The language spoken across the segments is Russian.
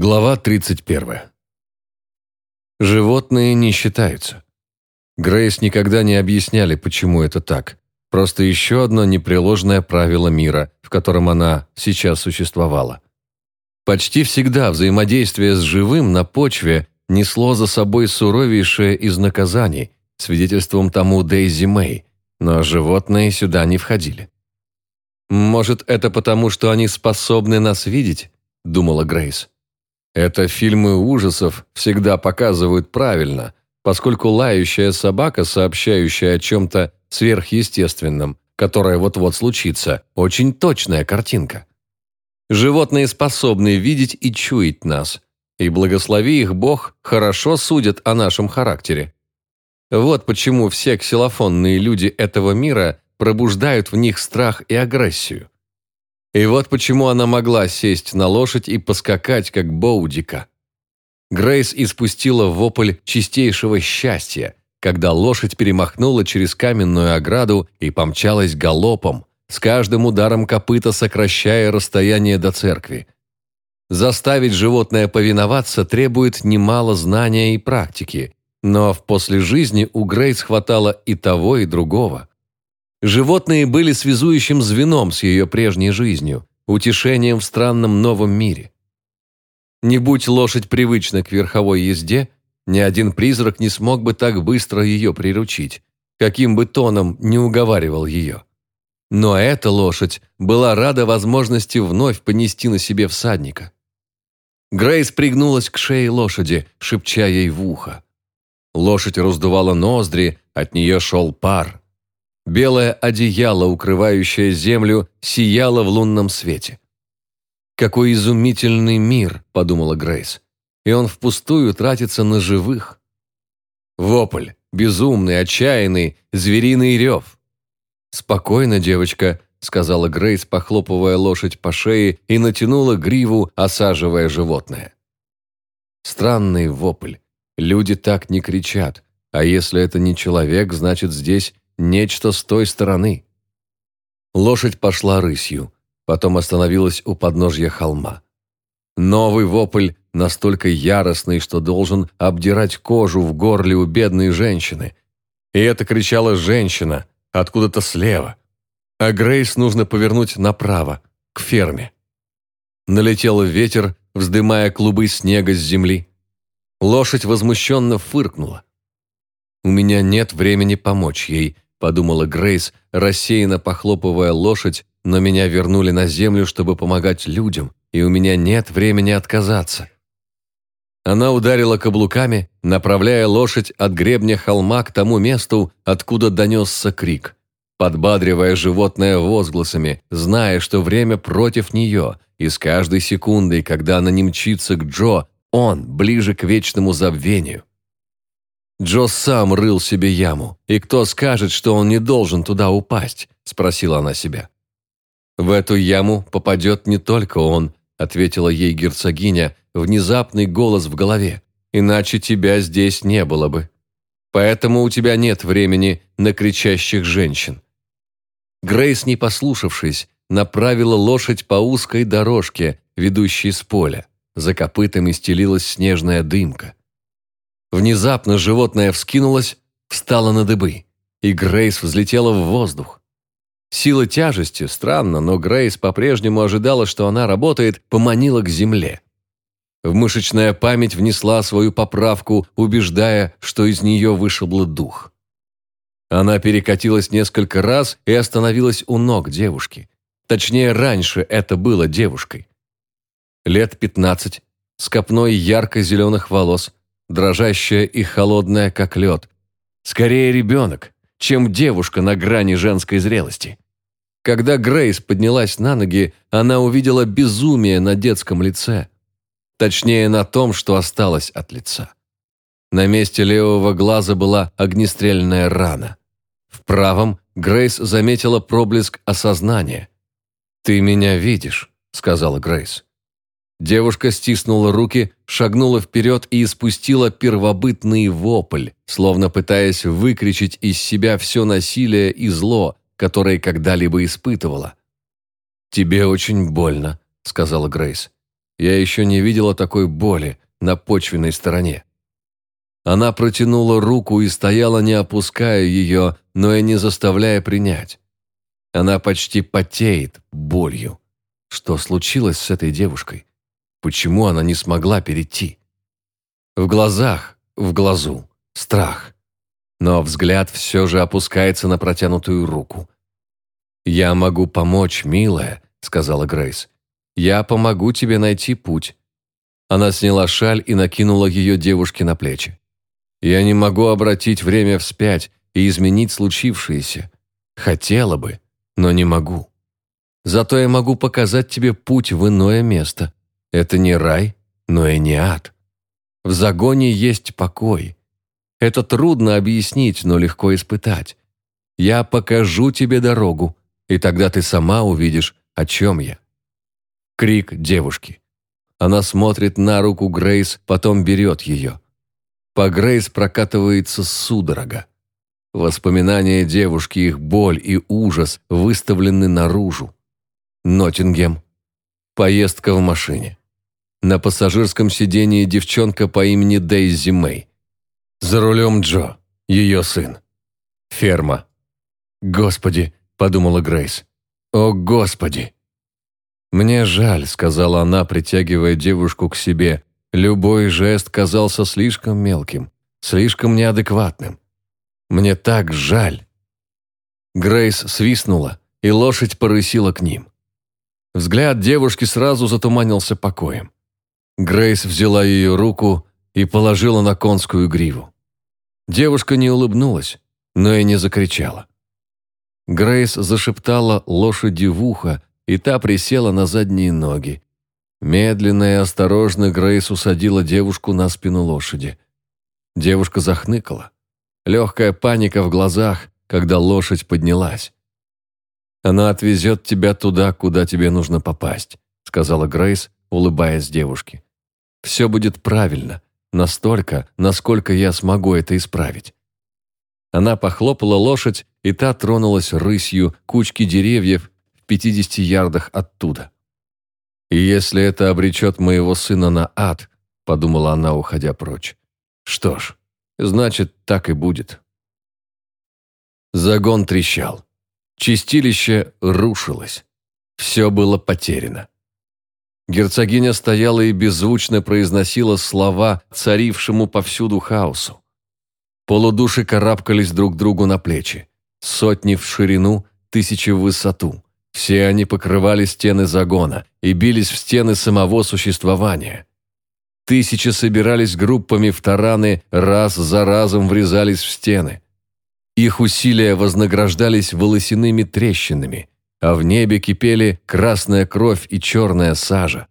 Глава 31. Животные не считаются. Грейс никогда не объясняли, почему это так. Просто еще одно непреложное правило мира, в котором она сейчас существовала. Почти всегда взаимодействие с живым на почве несло за собой суровейшее из наказаний, свидетельством тому Дейзи Мэй, но животные сюда не входили. «Может, это потому, что они способны нас видеть?» – думала Грейс. Это фильмы ужасов всегда показывают правильно, поскольку лающая собака, сообщающая о чем-то сверхъестественном, которое вот-вот случится, очень точная картинка. Животные способны видеть и чуять нас, и благослови их Бог хорошо судят о нашем характере. Вот почему все ксилофонные люди этого мира пробуждают в них страх и агрессию. И вот почему она могла сесть на лошадь и поскакать, как Боудика. Грейс испустила вопль чистейшего счастья, когда лошадь перемахнула через каменную ограду и помчалась галопом, с каждым ударом копыта сокращая расстояние до церкви. Заставить животное повиноваться требует немало знания и практики, но в после жизни у Грейс хватало и того, и другого. Животные были связующим звеном с ее прежней жизнью, утешением в странном новом мире. Не будь лошадь привычна к верховой езде, ни один призрак не смог бы так быстро ее приручить, каким бы тоном не уговаривал ее. Но эта лошадь была рада возможности вновь понести на себе всадника. Грейс пригнулась к шее лошади, шепча ей в ухо. Лошадь раздувала ноздри, от нее шел пар. Белое одеяло, укрывающее землю, сияло в лунном свете. «Какой изумительный мир!» – подумала Грейс. «И он впустую тратится на живых». Вопль, безумный, отчаянный, звериный рев. «Спокойно, девочка», – сказала Грейс, похлопывая лошадь по шее и натянула гриву, осаживая животное. Странный вопль. Люди так не кричат. А если это не человек, значит, здесь Нечто с той стороны. Лошадь пошла рысью, потом остановилась у подножья холма. Новый вопль настолько яростный, что должен обдирать кожу в горле у бедной женщины. И это кричала женщина, откуда-то слева. А Грейс нужно повернуть направо, к ферме. Налетел ветер, вздымая клубы снега с земли. Лошадь возмущенно фыркнула. «У меня нет времени помочь ей», подумала Грейс, рассеянно похлопывая лошадь, но меня вернули на землю, чтобы помогать людям, и у меня нет времени отказаться. Она ударила каблуками, направляя лошадь от гребня холма к тому месту, откуда донесся крик, подбадривая животное возгласами, зная, что время против нее, и с каждой секундой, когда она не мчится к Джо, он ближе к вечному забвению. Джо сам рыл себе яму. И кто скажет, что он не должен туда упасть?» – спросила она себя. «В эту яму попадет не только он», – ответила ей герцогиня, внезапный голос в голове. «Иначе тебя здесь не было бы. Поэтому у тебя нет времени на кричащих женщин». Грейс, не послушавшись, направила лошадь по узкой дорожке, ведущей с поля. За копытами стелилась снежная дымка. Внезапно животное вскинулось, встало на дыбы, и Грейс взлетела в воздух. Сила тяжести, странно, но Грейс по-прежнему ожидала, что она работает, поманила к земле. В мышечная память внесла свою поправку, убеждая, что из нее вышибло дух. Она перекатилась несколько раз и остановилась у ног девушки. Точнее, раньше это было девушкой. Лет пятнадцать, с копной ярко-зеленых волос, дрожащая и холодная, как лед. Скорее ребенок, чем девушка на грани женской зрелости. Когда Грейс поднялась на ноги, она увидела безумие на детском лице. Точнее, на том, что осталось от лица. На месте левого глаза была огнестрельная рана. В правом Грейс заметила проблеск осознания. «Ты меня видишь», — сказала Грейс. Девушка стиснула руки, шагнула вперед и испустила первобытный вопль, словно пытаясь выкричить из себя все насилие и зло, которое когда-либо испытывала. «Тебе очень больно», — сказала Грейс. Я еще не видела такой боли на почвенной стороне. Она протянула руку и стояла, не опуская ее, но и не заставляя принять. Она почти потеет болью. Что случилось с этой девушкой? Почему она не смогла перейти? В глазах, в глазу, страх. Но взгляд все же опускается на протянутую руку. «Я могу помочь, милая», — сказала Грейс. «Я помогу тебе найти путь». Она сняла шаль и накинула ее девушке на плечи. «Я не могу обратить время вспять и изменить случившееся. Хотела бы, но не могу. Зато я могу показать тебе путь в иное место. Это не рай, но и не ад. В загоне есть покой. Это трудно объяснить, но легко испытать. Я покажу тебе дорогу, и тогда ты сама увидишь, о чем я. Крик девушки. Она смотрит на руку Грейс, потом берет ее. По Грейс прокатывается судорога. Воспоминания девушки, их боль и ужас выставлены наружу. Ноттингем. Поездка в машине. На пассажирском сидении девчонка по имени Дейзи Мэй. За рулем Джо, ее сын. Ферма. «Господи», — подумала Грейс. «О, Господи!» «Мне жаль», — сказала она, притягивая девушку к себе. Любой жест казался слишком мелким, слишком неадекватным. «Мне так жаль». Грейс свистнула, и лошадь порысила к ним. Взгляд девушки сразу затуманился покоем. Грейс взяла ее руку и положила на конскую гриву. Девушка не улыбнулась, но и не закричала. Грейс зашептала лошади в ухо, и та присела на задние ноги. Медленно и осторожно Грейс усадила девушку на спину лошади. Девушка захныкала. Легкая паника в глазах, когда лошадь поднялась. «Она отвезет тебя туда, куда тебе нужно попасть», сказала Грейс, улыбаясь девушке. «Все будет правильно, настолько, насколько я смогу это исправить». Она похлопала лошадь, и та тронулась рысью кучки деревьев в 50 ярдах оттуда. «И если это обречет моего сына на ад», подумала она, уходя прочь. «Что ж, значит, так и будет». Загон трещал. Чистилище рушилось. Все было потеряно. Герцогиня стояла и беззвучно произносила слова царившему повсюду хаосу. Полудуши карабкались друг другу на плечи. Сотни в ширину, тысячи в высоту. Все они покрывали стены загона и бились в стены самого существования. Тысячи собирались группами в тараны, раз за разом врезались в стены. Их усилия вознаграждались волосяными трещинами, а в небе кипели красная кровь и черная сажа.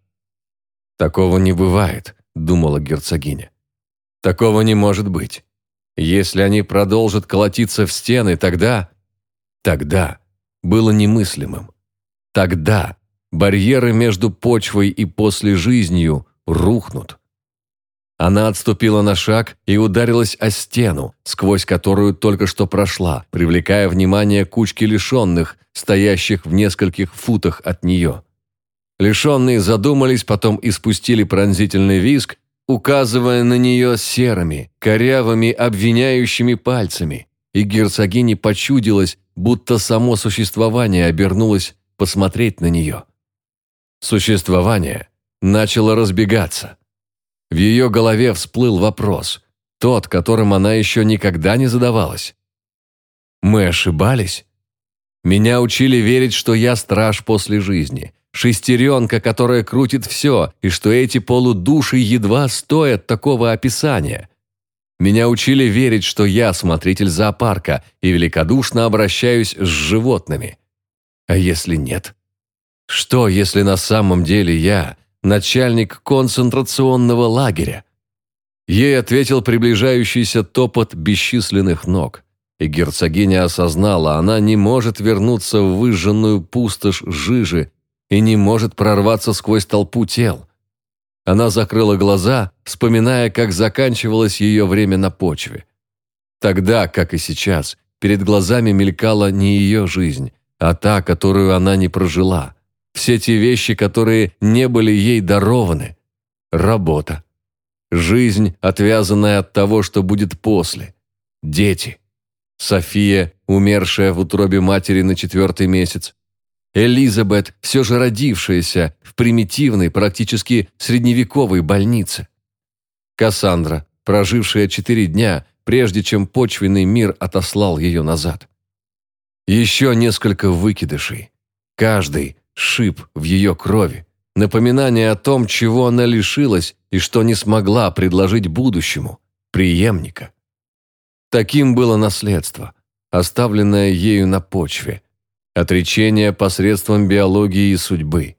«Такого не бывает», — думала герцогиня. «Такого не может быть. Если они продолжат колотиться в стены, тогда...» Тогда было немыслимым. Тогда барьеры между почвой и после жизнью рухнут. Она отступила на шаг и ударилась о стену, сквозь которую только что прошла, привлекая внимание кучки лишенных, стоящих в нескольких футах от нее. Лишенные задумались, потом испустили пронзительный визг, указывая на нее серыми, корявыми, обвиняющими пальцами, и герцогине почудилось, будто само существование обернулось посмотреть на нее. Существование начало разбегаться. В ее голове всплыл вопрос, тот, которым она еще никогда не задавалась. «Мы ошибались?» Меня учили верить, что я страж после жизни, шестеренка, которая крутит все, и что эти полудуши едва стоят такого описания. Меня учили верить, что я смотритель зоопарка и великодушно обращаюсь с животными. А если нет? Что, если на самом деле я начальник концентрационного лагеря. Ей ответил приближающийся топот бесчисленных ног. И герцогиня осознала, она не может вернуться в выжженную пустошь жижи и не может прорваться сквозь толпу тел. Она закрыла глаза, вспоминая, как заканчивалось ее время на почве. Тогда, как и сейчас, перед глазами мелькала не ее жизнь, а та, которую она не прожила – все те вещи, которые не были ей дарованы. Работа. Жизнь, отвязанная от того, что будет после. Дети. София, умершая в утробе матери на четвертый месяц. Элизабет, все же родившаяся в примитивной, практически средневековой больнице. Кассандра, прожившая четыре дня, прежде чем почвенный мир отослал ее назад. Еще несколько выкидышей. Каждый шип в ее крови. Напоминание о том, чего она лишилась и что не смогла предложить будущему, преемника. Таким было наследство, оставленное ею на почве. Отречение посредством биологии и судьбы.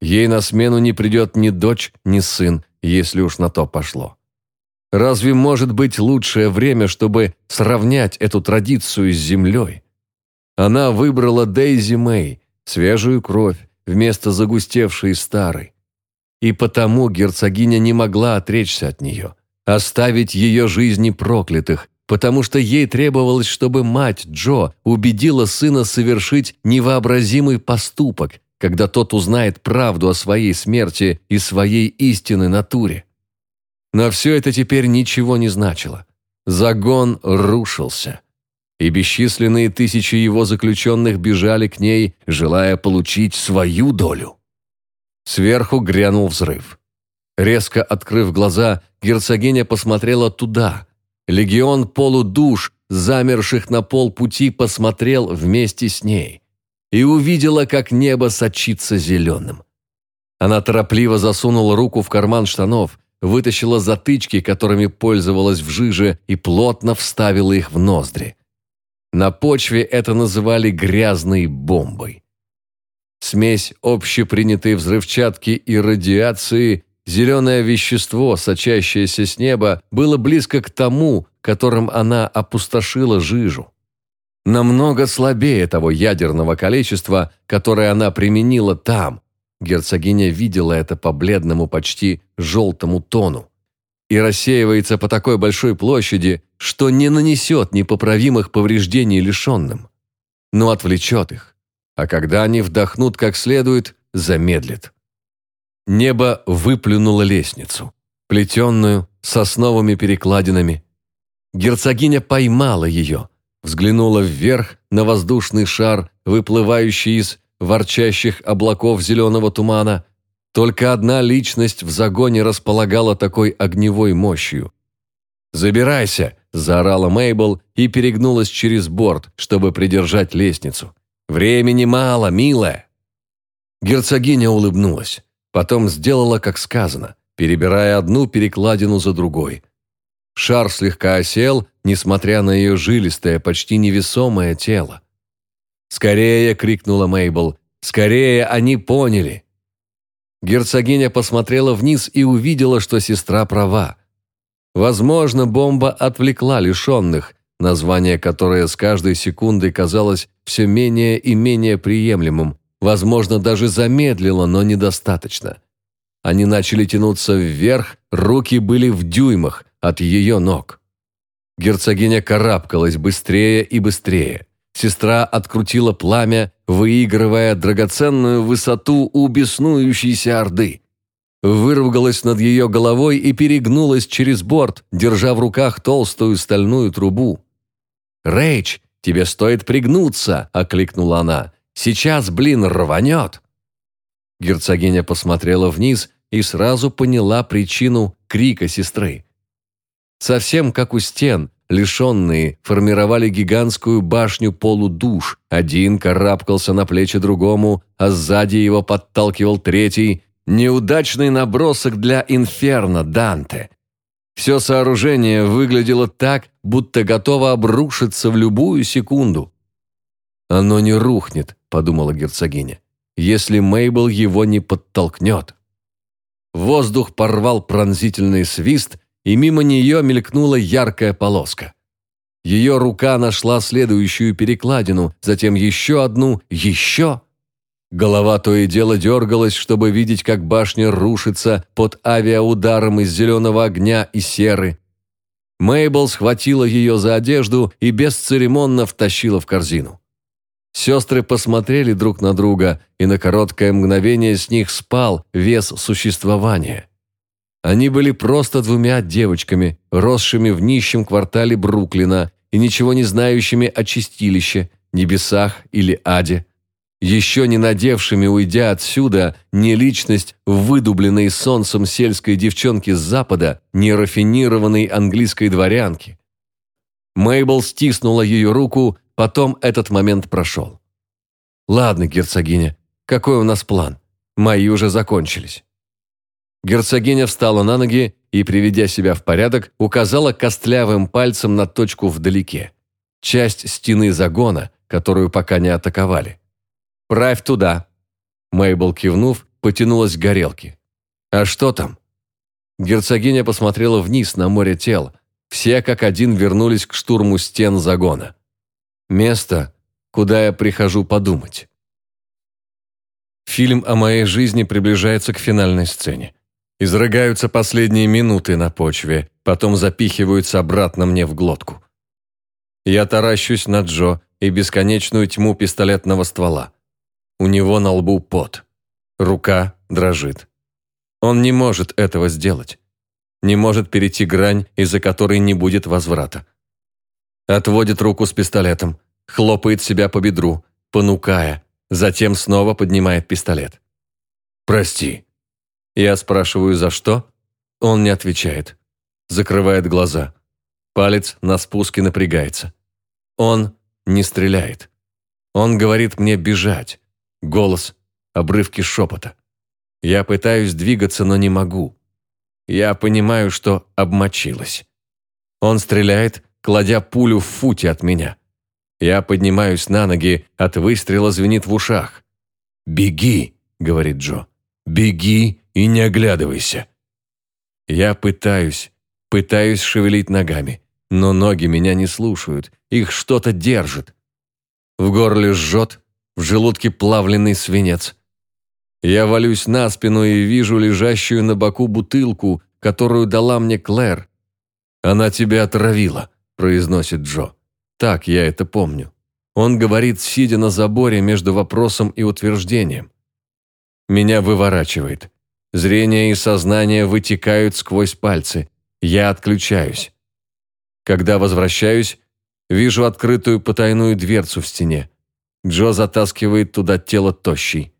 Ей на смену не придет ни дочь, ни сын, если уж на то пошло. Разве может быть лучшее время, чтобы сравнять эту традицию с землей? Она выбрала Дейзи Мэй, свежую кровь, вместо загустевшей старой. И потому герцогиня не могла отречься от нее, оставить ее жизни проклятых, потому что ей требовалось, чтобы мать Джо убедила сына совершить невообразимый поступок, когда тот узнает правду о своей смерти и своей истинной натуре. Но все это теперь ничего не значило. Загон рушился и бесчисленные тысячи его заключенных бежали к ней, желая получить свою долю. Сверху грянул взрыв. Резко открыв глаза, герцогиня посмотрела туда. Легион полудуш, замерших на полпути, посмотрел вместе с ней и увидела, как небо сочится зеленым. Она торопливо засунула руку в карман штанов, вытащила затычки, которыми пользовалась в жиже, и плотно вставила их в ноздри. На почве это называли грязной бомбой. Смесь общепринятой взрывчатки и радиации, зеленое вещество, сочащееся с неба, было близко к тому, которым она опустошила жижу. Намного слабее того ядерного количества, которое она применила там. Герцогиня видела это по бледному, почти желтому тону и рассеивается по такой большой площади, что не нанесет непоправимых повреждений лишенным, но отвлечет их, а когда они вдохнут как следует, замедлит. Небо выплюнуло лестницу, плетенную, сосновыми перекладинами. Герцогиня поймала ее, взглянула вверх на воздушный шар, выплывающий из ворчащих облаков зеленого тумана, только одна личность в загоне располагала такой огневой мощью. «Забирайся!» – заорала Мейбл и перегнулась через борт, чтобы придержать лестницу. «Времени мало, милая!» Герцогиня улыбнулась. Потом сделала, как сказано, перебирая одну перекладину за другой. Шар слегка осел, несмотря на ее жилистое, почти невесомое тело. «Скорее!» – крикнула Мейбл. «Скорее! Они поняли!» Герцогиня посмотрела вниз и увидела, что сестра права. Возможно, бомба отвлекла лишенных, название которое с каждой секундой казалось все менее и менее приемлемым, возможно, даже замедлило, но недостаточно. Они начали тянуться вверх, руки были в дюймах от ее ног. Герцогиня карабкалась быстрее и быстрее. Сестра открутила пламя, выигрывая драгоценную высоту у беснующейся орды. Выругалась над ее головой и перегнулась через борт, держа в руках толстую стальную трубу. «Рэйч, тебе стоит пригнуться!» – окликнула она. «Сейчас, блин, рванет!» Герцогиня посмотрела вниз и сразу поняла причину крика сестры. Совсем как у стен, лишенные, формировали гигантскую башню полудуш. Один карабкался на плечи другому, а сзади его подталкивал третий. Неудачный набросок для инферно Данте. Все сооружение выглядело так, будто готово обрушиться в любую секунду. «Оно не рухнет», — подумала герцогиня, «если Мейбл его не подтолкнет». Воздух порвал пронзительный свист, и мимо нее мелькнула яркая полоска. Ее рука нашла следующую перекладину, затем еще одну, еще. Голова то и дело дергалась, чтобы видеть, как башня рушится под авиаударом из зеленого огня и серы. Мейбл схватила ее за одежду и бесцеремонно втащила в корзину. Сестры посмотрели друг на друга, и на короткое мгновение с них спал вес существования. Они были просто двумя девочками, росшими в нищем квартале Бруклина и ничего не знающими о чистилище, небесах или аде. Еще не надевшими, уйдя отсюда, не личность выдубленной солнцем сельской девчонки с запада, не рафинированной английской дворянки. Мейбл стиснула ее руку, потом этот момент прошел. «Ладно, герцогиня, какой у нас план? Мои уже закончились». Герцогиня встала на ноги и, приведя себя в порядок, указала костлявым пальцем на точку вдалеке. Часть стены загона, которую пока не атаковали. «Правь туда!» Мейбл, кивнув, потянулась к горелке. «А что там?» Герцогиня посмотрела вниз на море тел. Все как один вернулись к штурму стен загона. Место, куда я прихожу подумать. Фильм о моей жизни приближается к финальной сцене. Изрыгаются последние минуты на почве, потом запихиваются обратно мне в глотку. Я таращусь на Джо и бесконечную тьму пистолетного ствола. У него на лбу пот. Рука дрожит. Он не может этого сделать. Не может перейти грань, из-за которой не будет возврата. Отводит руку с пистолетом, хлопает себя по бедру, понукая, затем снова поднимает пистолет. «Прости», я спрашиваю, за что? Он не отвечает. Закрывает глаза. Палец на спуске напрягается. Он не стреляет. Он говорит мне бежать. Голос, обрывки шепота. Я пытаюсь двигаться, но не могу. Я понимаю, что обмочилась. Он стреляет, кладя пулю в футе от меня. Я поднимаюсь на ноги, от выстрела звенит в ушах. «Беги!» — говорит Джо. «Беги и не оглядывайся. Я пытаюсь, пытаюсь шевелить ногами, но ноги меня не слушают, их что-то держит. В горле жжет, в желудке плавленный свинец. Я валюсь на спину и вижу лежащую на боку бутылку, которую дала мне Клэр. «Она тебя отравила», – произносит Джо. Так я это помню. Он говорит, сидя на заборе между вопросом и утверждением. Меня выворачивает. Зрение и сознание вытекают сквозь пальцы. Я отключаюсь. Когда возвращаюсь, вижу открытую потайную дверцу в стене. Джо затаскивает туда тело тощий.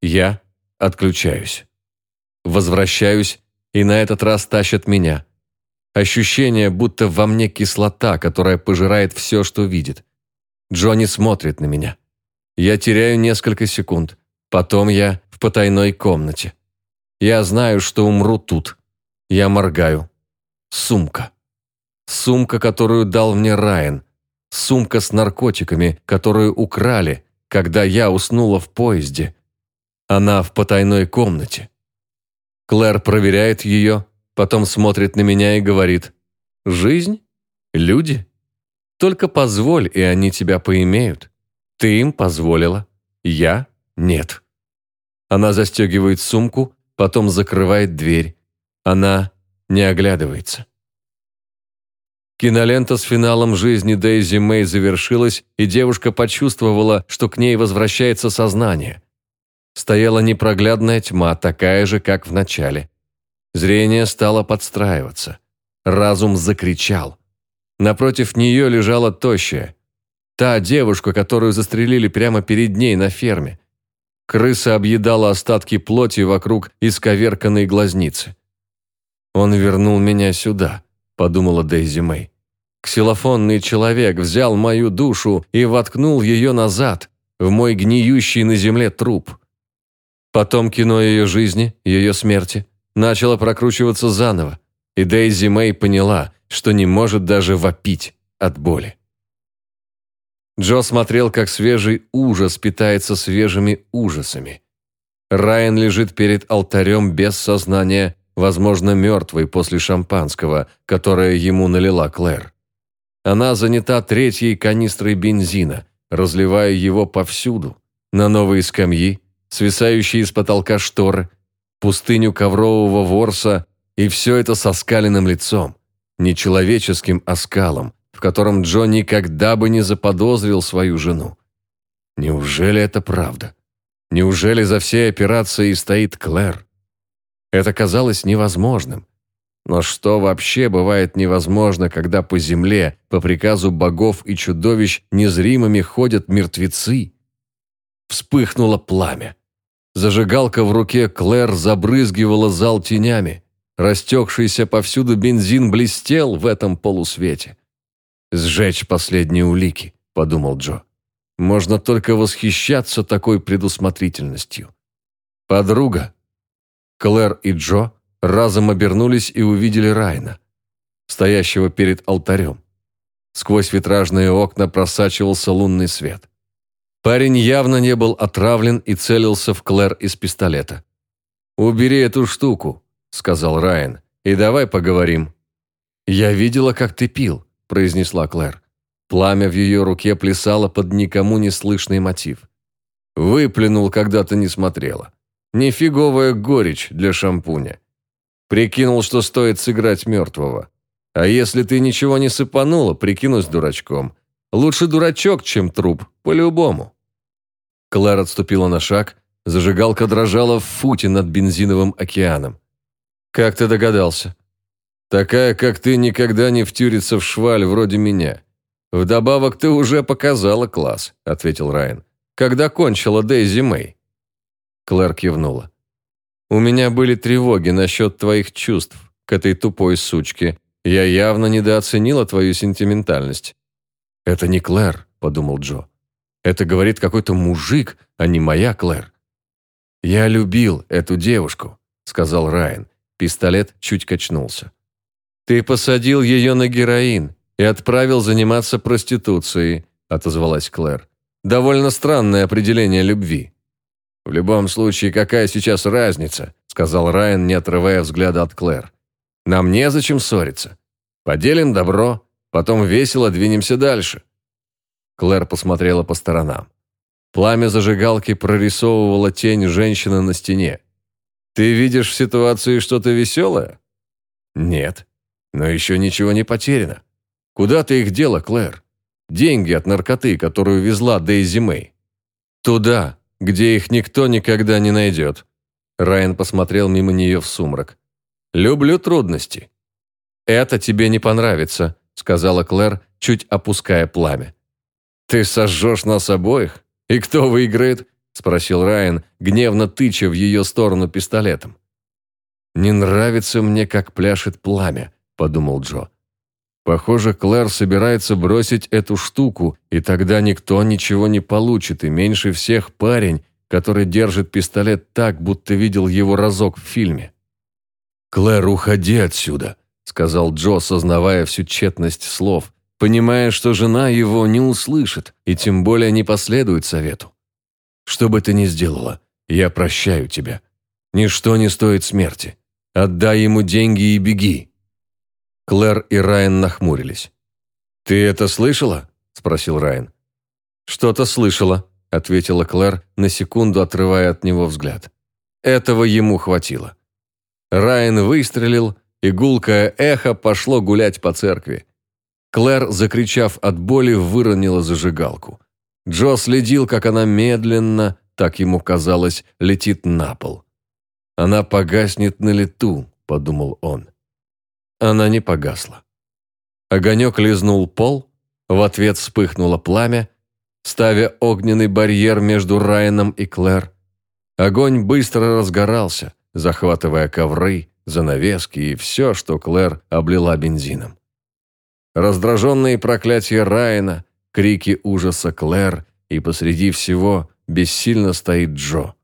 Я отключаюсь. Возвращаюсь, и на этот раз тащат меня. Ощущение, будто во мне кислота, которая пожирает все, что видит. Джонни смотрит на меня. Я теряю несколько секунд. Потом я в потайной комнате. Я знаю, что умру тут. Я моргаю. Сумка. Сумка, которую дал мне Райан. Сумка с наркотиками, которую украли, когда я уснула в поезде. Она в потайной комнате. Клэр проверяет ее, потом смотрит на меня и говорит, «Жизнь? Люди? Только позволь, и они тебя поимеют. Ты им позволила, я – нет». Она застегивает сумку, потом закрывает дверь. Она не оглядывается. Кинолента с финалом жизни Дейзи Мэй завершилась, и девушка почувствовала, что к ней возвращается сознание. Стояла непроглядная тьма, такая же, как в начале. Зрение стало подстраиваться. Разум закричал. Напротив нее лежала тощая. Та девушка, которую застрелили прямо перед ней на ферме. Крыса объедала остатки плоти вокруг исковерканной глазницы. «Он вернул меня сюда», – подумала Дейзи Мэй. «Ксилофонный человек взял мою душу и воткнул ее назад, в мой гниющий на земле труп». Потом кино ее жизни, ее смерти, начало прокручиваться заново, и Дейзи Мэй поняла, что не может даже вопить от боли. Джо смотрел, как свежий ужас питается свежими ужасами. Райан лежит перед алтарем без сознания, возможно, мертвый после шампанского, которое ему налила Клэр. Она занята третьей канистрой бензина, разливая его повсюду, на новые скамьи, свисающие из потолка шторы, пустыню коврового ворса, и все это со скаленным лицом, нечеловеческим оскалом, в котором Джо никогда бы не заподозрил свою жену. Неужели это правда? Неужели за всей операцией стоит Клэр? Это казалось невозможным. Но что вообще бывает невозможно, когда по земле, по приказу богов и чудовищ, незримыми ходят мертвецы? Вспыхнуло пламя. Зажигалка в руке Клэр забрызгивала зал тенями. Растекшийся повсюду бензин блестел в этом полусвете. «Сжечь последние улики», — подумал Джо. «Можно только восхищаться такой предусмотрительностью». «Подруга». Клэр и Джо разом обернулись и увидели Райна, стоящего перед алтарем. Сквозь витражные окна просачивался лунный свет. Парень явно не был отравлен и целился в Клэр из пистолета. «Убери эту штуку», — сказал Райан, — «и давай поговорим». «Я видела, как ты пил», — произнесла Клэр. Пламя в ее руке плясало под никому не слышный мотив. Выплюнул, когда ты не смотрела. Нифиговая горечь для шампуня. Прикинул, что стоит сыграть мертвого. А если ты ничего не сыпанула, прикинусь дурачком. Лучше дурачок, чем труп, по-любому». Клэр отступила на шаг, зажигалка дрожала в футе над бензиновым океаном. «Как ты догадался?» «Такая, как ты, никогда не втюрится в шваль вроде меня. Вдобавок ты уже показала класс», — ответил Райан. «Когда кончила Дейзи Мэй?» Клэр кивнула. «У меня были тревоги насчет твоих чувств к этой тупой сучке. Я явно недооценила твою сентиментальность. «Это не Клэр», – подумал Джо. «Это говорит какой-то мужик, а не моя Клэр». «Я любил эту девушку», – сказал Райан. Пистолет чуть качнулся. «Ты посадил ее на героин и отправил заниматься проституцией», – отозвалась Клэр. «Довольно странное определение любви». «В любом случае, какая сейчас разница?» – сказал Райан, не отрывая взгляда от Клэр. «Нам незачем ссориться. Поделим добро, Потом весело двинемся дальше». Клэр посмотрела по сторонам. Пламя зажигалки прорисовывало тень женщины на стене. «Ты видишь в ситуации что-то веселое?» «Нет. Но еще ничего не потеряно. Куда ты их дела, Клэр? Деньги от наркоты, которую везла Дейзи Мэй. Туда, где их никто никогда не найдет». Райан посмотрел мимо нее в сумрак. «Люблю трудности». «Это тебе не понравится», сказала Клэр, чуть опуская пламя. «Ты сожжешь нас обоих? И кто выиграет?» спросил Райан, гневно тыча в ее сторону пистолетом. «Не нравится мне, как пляшет пламя», – подумал Джо. «Похоже, Клэр собирается бросить эту штуку, и тогда никто ничего не получит, и меньше всех парень, который держит пистолет так, будто видел его разок в фильме». «Клэр, уходи отсюда», сказал Джо, сознавая всю тщетность слов, понимая, что жена его не услышит и тем более не последует совету. «Что бы ты ни сделала, я прощаю тебя. Ничто не стоит смерти. Отдай ему деньги и беги». Клэр и Райан нахмурились. «Ты это слышала?» – спросил Райан. «Что-то слышала», – ответила Клэр, на секунду отрывая от него взгляд. Этого ему хватило. Райан выстрелил, и гулкое эхо пошло гулять по церкви. Клэр, закричав от боли, выронила зажигалку. Джо следил, как она медленно, так ему казалось, летит на пол. «Она погаснет на лету», — подумал он. Она не погасла. Огонек лизнул пол, в ответ вспыхнуло пламя, ставя огненный барьер между Райаном и Клэр. Огонь быстро разгорался, захватывая ковры, занавески и все, что Клэр облила бензином. Раздраженные проклятия Райана, крики ужаса Клэр, и посреди всего бессильно стоит Джо.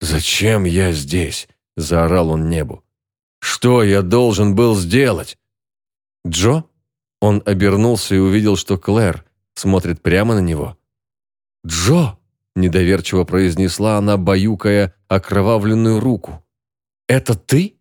«Зачем я здесь?» – заорал он небу. «Что я должен был сделать?» «Джо?» Он обернулся и увидел, что Клэр смотрит прямо на него. «Джо!» – недоверчиво произнесла она, баюкая окровавленную руку. «Это ты?»